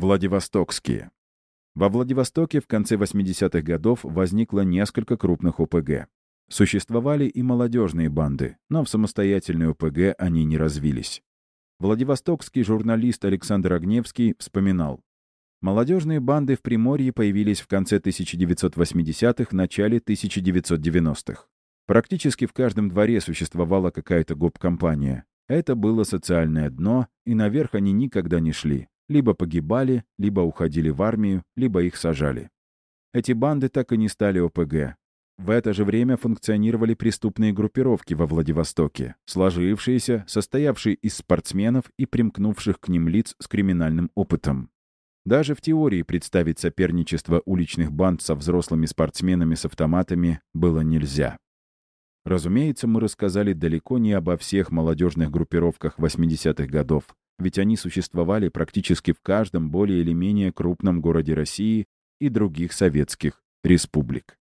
Владивостокские. Во Владивостоке в конце 80-х годов возникло несколько крупных ОПГ. Существовали и молодежные банды, но в самостоятельные ОПГ они не развились. Владивостокский журналист Александр Огневский вспоминал. Молодежные банды в Приморье появились в конце 1980-х, начале 1990-х. Практически в каждом дворе существовала какая-то гоп-компания. Это было социальное дно, и наверх они никогда не шли. Либо погибали, либо уходили в армию, либо их сажали. Эти банды так и не стали ОПГ. В это же время функционировали преступные группировки во Владивостоке, сложившиеся, состоявшие из спортсменов и примкнувших к ним лиц с криминальным опытом. Даже в теории представить соперничество уличных банд со взрослыми спортсменами с автоматами было нельзя. Разумеется, мы рассказали далеко не обо всех молодежных группировках 80-х годов, ведь они существовали практически в каждом более или менее крупном городе России и других советских республик.